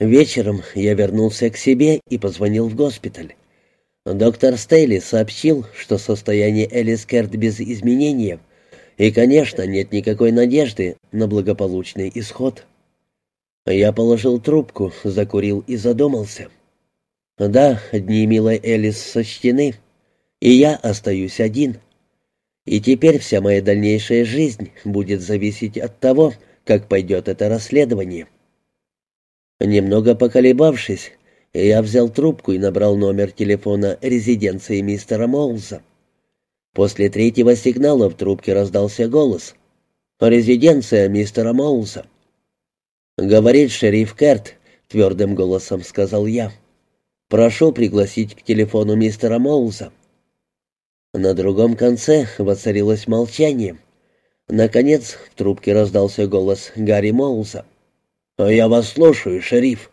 Вечером я вернулся к себе и позвонил в госпиталь. Доктор Стейли сообщил, что состояние Элис Керт без изменения, и, конечно, нет никакой надежды на благополучный исход. Я положил трубку, закурил и задумался. Да, дни милой Элис сочтены, и я остаюсь один. И теперь вся моя дальнейшая жизнь будет зависеть от того, как пойдет это расследование. Немного поколебавшись, я взял трубку и набрал номер телефона резиденции мистера Моулза. После третьего сигнала в трубке раздался голос. «Резиденция мистера Моулза». «Говорит шериф Керт», — твердым голосом сказал я. «Прошу пригласить к телефону мистера Моулза». На другом конце воцарилось молчание. Наконец в трубке раздался голос Гарри Моулза. «Я вас слушаю, шериф».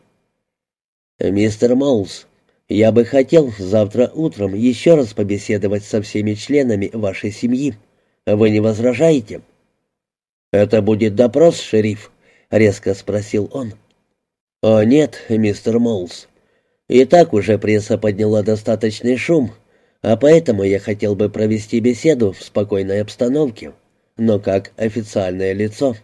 «Мистер Моулс, я бы хотел завтра утром еще раз побеседовать со всеми членами вашей семьи. Вы не возражаете?» «Это будет допрос, шериф?» — резко спросил он. «О, нет, мистер Моулс. И так уже пресса подняла достаточный шум, а поэтому я хотел бы провести беседу в спокойной обстановке, но как официальное лицо.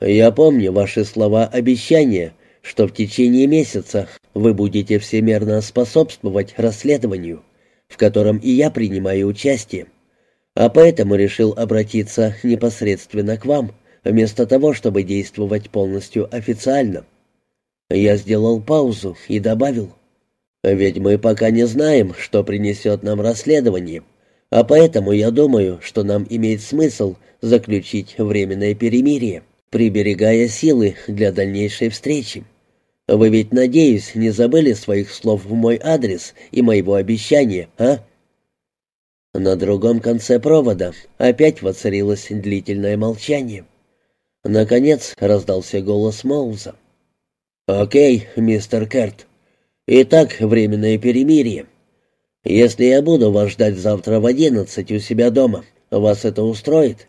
Я помню ваши слова обещания, что в течение месяца вы будете всемерно способствовать расследованию, в котором и я принимаю участие, а поэтому решил обратиться непосредственно к вам, вместо того, чтобы действовать полностью официально. Я сделал паузу и добавил, «Ведь мы пока не знаем, что принесет нам расследование, а поэтому я думаю, что нам имеет смысл заключить временное перемирие, приберегая силы для дальнейшей встречи. Вы ведь, надеюсь, не забыли своих слов в мой адрес и моего обещания, а?» На другом конце провода опять воцарилось длительное молчание. Наконец раздался голос Моуза. «Окей, мистер Керт. Итак, временное перемирие. Если я буду вас ждать завтра в одиннадцать у себя дома, вас это устроит?»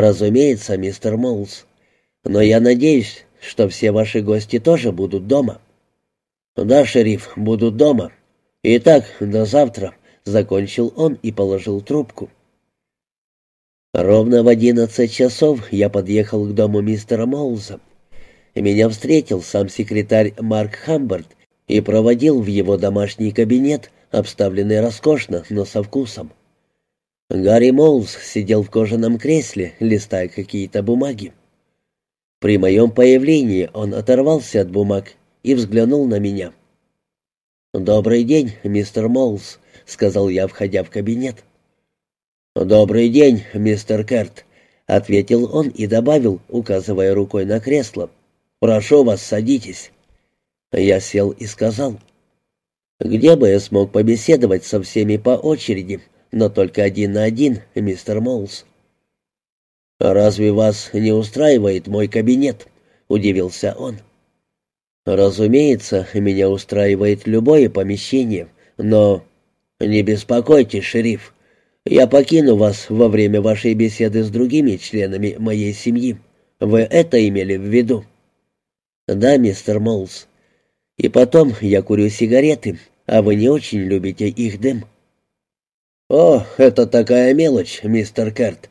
«Разумеется, мистер Моулс. Но я надеюсь, что все ваши гости тоже будут дома». «Да, шериф, будут дома. Итак, до завтра», — закончил он и положил трубку. Ровно в одиннадцать часов я подъехал к дому мистера Моулза. Меня встретил сам секретарь Марк Хамберт и проводил в его домашний кабинет, обставленный роскошно, но со вкусом. Гарри Моулз сидел в кожаном кресле, листая какие-то бумаги. При моем появлении он оторвался от бумаг и взглянул на меня. «Добрый день, мистер Моулз», — сказал я, входя в кабинет. «Добрый день, мистер Керт», — ответил он и добавил, указывая рукой на кресло. «Прошу вас, садитесь». Я сел и сказал, «Где бы я смог побеседовать со всеми по очереди, но только один на один, мистер Моулс?» «Разве вас не устраивает мой кабинет?» — удивился он. «Разумеется, меня устраивает любое помещение, но...» «Не беспокойтесь, шериф. Я покину вас во время вашей беседы с другими членами моей семьи. Вы это имели в виду?» «Да, мистер Моллс. И потом я курю сигареты, а вы не очень любите их дым». «О, это такая мелочь, мистер Керт.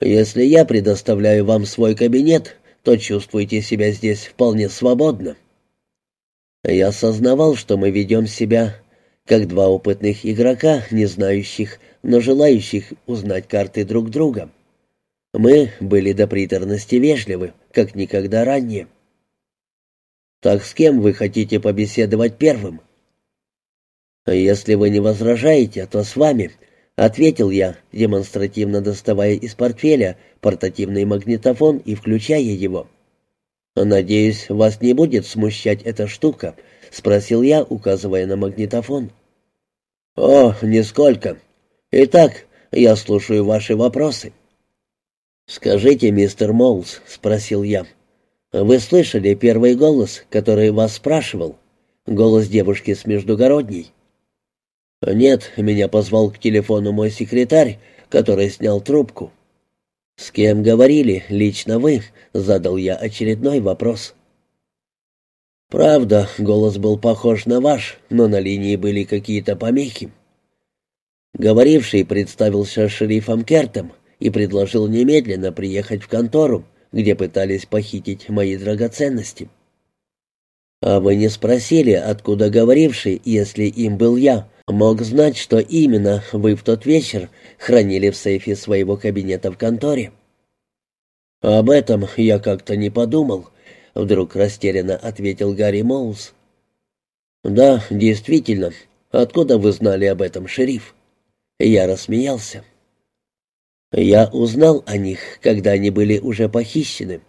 Если я предоставляю вам свой кабинет, то чувствуйте себя здесь вполне свободно». Я осознавал, что мы ведем себя как два опытных игрока, не знающих, но желающих узнать карты друг друга. Мы были до приторности вежливы, как никогда ранее. «Так с кем вы хотите побеседовать первым?» «Если вы не возражаете, то с вами», — ответил я, демонстративно доставая из портфеля портативный магнитофон и включая его. «Надеюсь, вас не будет смущать эта штука», — спросил я, указывая на магнитофон. «О, нисколько. Итак, я слушаю ваши вопросы». «Скажите, мистер Моллс», — спросил я, — «вы слышали первый голос, который вас спрашивал? Голос девушки с Междугородней?» «Нет, меня позвал к телефону мой секретарь, который снял трубку». «С кем говорили лично вы?» — задал я очередной вопрос. «Правда, голос был похож на ваш, но на линии были какие-то помехи». Говоривший представился шерифом Кертом и предложил немедленно приехать в контору, где пытались похитить мои драгоценности. «А вы не спросили, откуда говоривший, если им был я, мог знать, что именно вы в тот вечер хранили в сейфе своего кабинета в конторе?» «Об этом я как-то не подумал», — вдруг растерянно ответил Гарри Моулс. «Да, действительно. Откуда вы знали об этом, шериф?» Я рассмеялся. «Я узнал о них, когда они были уже похищены.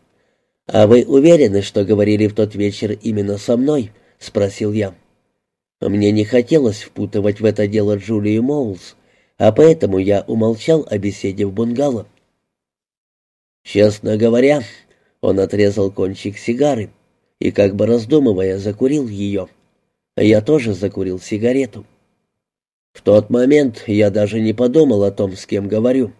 А вы уверены, что говорили в тот вечер именно со мной?» — спросил я. Мне не хотелось впутывать в это дело Джулию Моулс, а поэтому я умолчал о беседе в бунгало. Честно говоря, он отрезал кончик сигары и, как бы раздумывая, закурил ее. Я тоже закурил сигарету. В тот момент я даже не подумал о том, с кем говорю.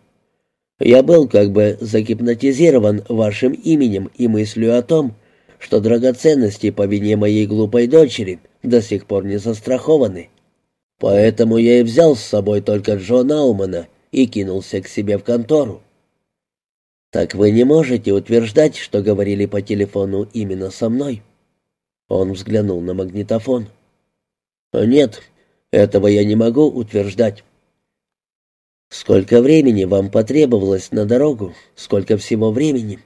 Я был как бы загипнотизирован вашим именем и мыслью о том, что драгоценности по вине моей глупой дочери до сих пор не застрахованы. Поэтому я и взял с собой только Джо Наумана и кинулся к себе в контору. «Так вы не можете утверждать, что говорили по телефону именно со мной?» Он взглянул на магнитофон. «Нет, этого я не могу утверждать». «Сколько времени вам потребовалось на дорогу? Сколько всего времени?»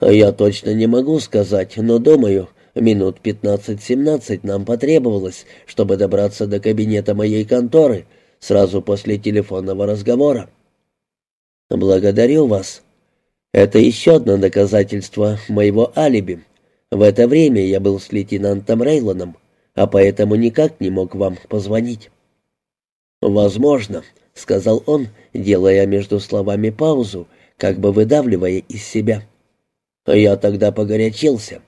«Я точно не могу сказать, но думаю, минут пятнадцать-семнадцать нам потребовалось, чтобы добраться до кабинета моей конторы сразу после телефонного разговора». «Благодарю вас. Это еще одно доказательство моего алиби. В это время я был с лейтенантом Рейлоном, а поэтому никак не мог вам позвонить». «Возможно», — сказал он, делая между словами паузу, как бы выдавливая из себя. «Я тогда погорячился.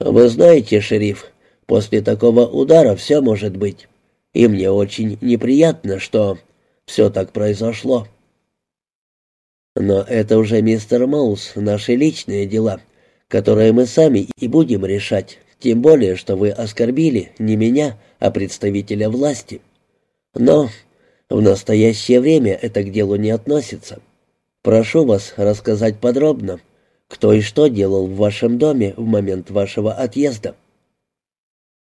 Вы знаете, шериф, после такого удара все может быть, и мне очень неприятно, что все так произошло». Но это уже, мистер Маус, наши личные дела, которые мы сами и будем решать, тем более, что вы оскорбили не меня, а представителя власти. Но в настоящее время это к делу не относится. Прошу вас рассказать подробно, кто и что делал в вашем доме в момент вашего отъезда».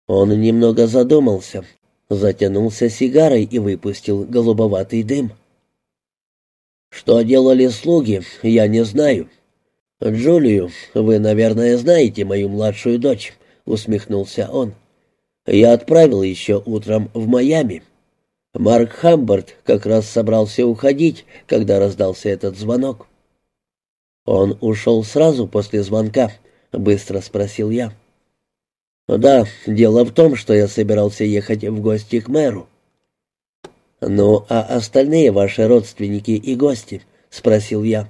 Он немного задумался, затянулся сигарой и выпустил голубоватый дым. Что делали слуги, я не знаю. Джулию, вы, наверное, знаете мою младшую дочь, усмехнулся он. Я отправил еще утром в Майами. Марк Хамбард как раз собрался уходить, когда раздался этот звонок. Он ушел сразу после звонка, быстро спросил я. Да, дело в том, что я собирался ехать в гости к мэру. «Ну, а остальные ваши родственники и гости?» — спросил я.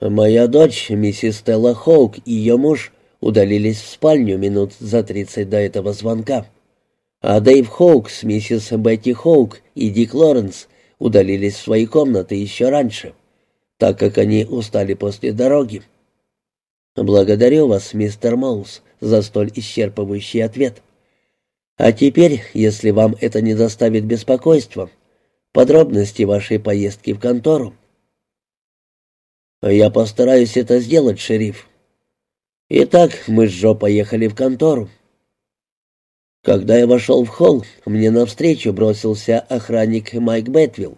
«Моя дочь, миссис Стелла Хоук, и ее муж удалились в спальню минут за тридцать до этого звонка. А Дэйв Хоук с миссис Бетти Хоук и Дик Лоренс удалились в свои комнаты еще раньше, так как они устали после дороги. Благодарю вас, мистер Маус, за столь исчерпывающий ответ. А теперь, если вам это не доставит беспокойства, подробности вашей поездки в контору. Я постараюсь это сделать, шериф. Итак, мы с Джо поехали в контору. Когда я вошел в холл, мне навстречу бросился охранник Майк Бэтвилл.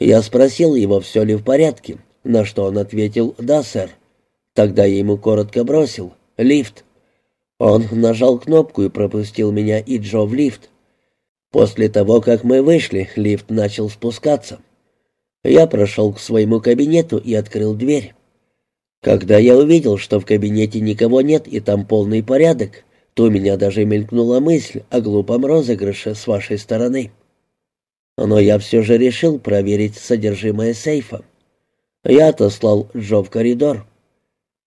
Я спросил его, все ли в порядке, на что он ответил «Да, сэр». Тогда я ему коротко бросил «Лифт». Он нажал кнопку и пропустил меня и Джо в лифт. После того, как мы вышли, лифт начал спускаться. Я прошел к своему кабинету и открыл дверь. Когда я увидел, что в кабинете никого нет и там полный порядок, то у меня даже мелькнула мысль о глупом розыгрыше с вашей стороны. Но я все же решил проверить содержимое сейфа. Я отослал Джо в коридор.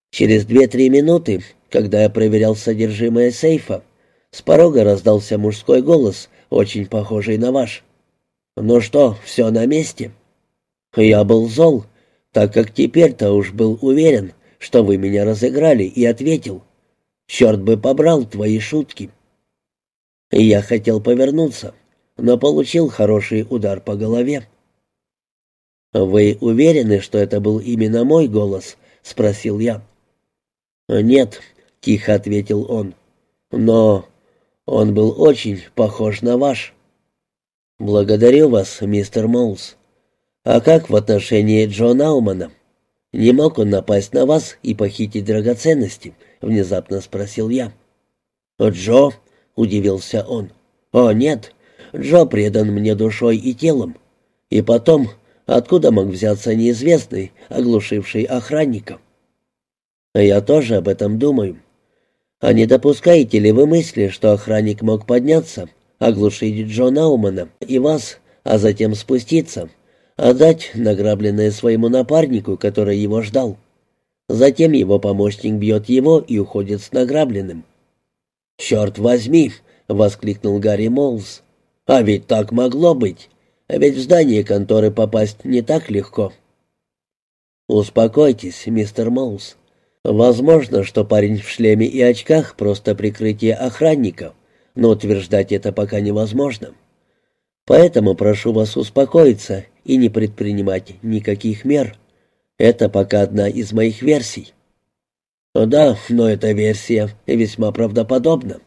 Через две-три минуты когда я проверял содержимое сейфа, с порога раздался мужской голос, очень похожий на ваш. «Ну что, все на месте?» Я был зол, так как теперь-то уж был уверен, что вы меня разыграли, и ответил. Черт бы побрал твои шутки. Я хотел повернуться, но получил хороший удар по голове. «Вы уверены, что это был именно мой голос?» — спросил я. «Нет», — тихо ответил он, — «но он был очень похож на ваш». «Благодарю вас, мистер Моулс. А как в отношении Джо Наумана? Не мог он напасть на вас и похитить драгоценности?» — внезапно спросил я. «Джо?» — удивился он. «О, нет, Джо предан мне душой и телом. И потом, откуда мог взяться неизвестный, оглушивший охранника?» «Я тоже об этом думаю. А не допускаете ли вы мысли, что охранник мог подняться, оглушить Джо Наумана и вас, а затем спуститься, отдать награбленное своему напарнику, который его ждал?» Затем его помощник бьет его и уходит с награбленным. «Черт возьми!» — воскликнул Гарри Моллс. «А ведь так могло быть. А ведь в здание конторы попасть не так легко». «Успокойтесь, мистер Моллс. Возможно, что парень в шлеме и очках — просто прикрытие охранника, но утверждать это пока невозможно. Поэтому прошу вас успокоиться и не предпринимать никаких мер. Это пока одна из моих версий». «Да, но эта версия весьма правдоподобна».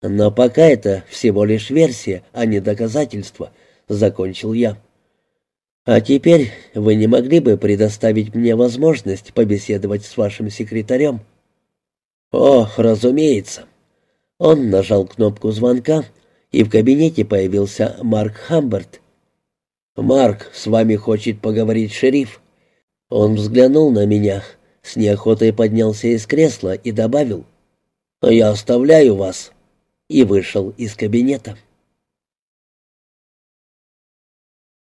«Но пока это всего лишь версия, а не доказательство», — закончил я. «А теперь вы не могли бы предоставить мне возможность побеседовать с вашим секретарем?» «О, разумеется». Он нажал кнопку звонка, и в кабинете появился Марк Хамберт. «Марк, с вами хочет поговорить шериф». Он взглянул на меня, с неохотой поднялся из кресла и добавил «Я оставляю вас» и вышел из кабинета.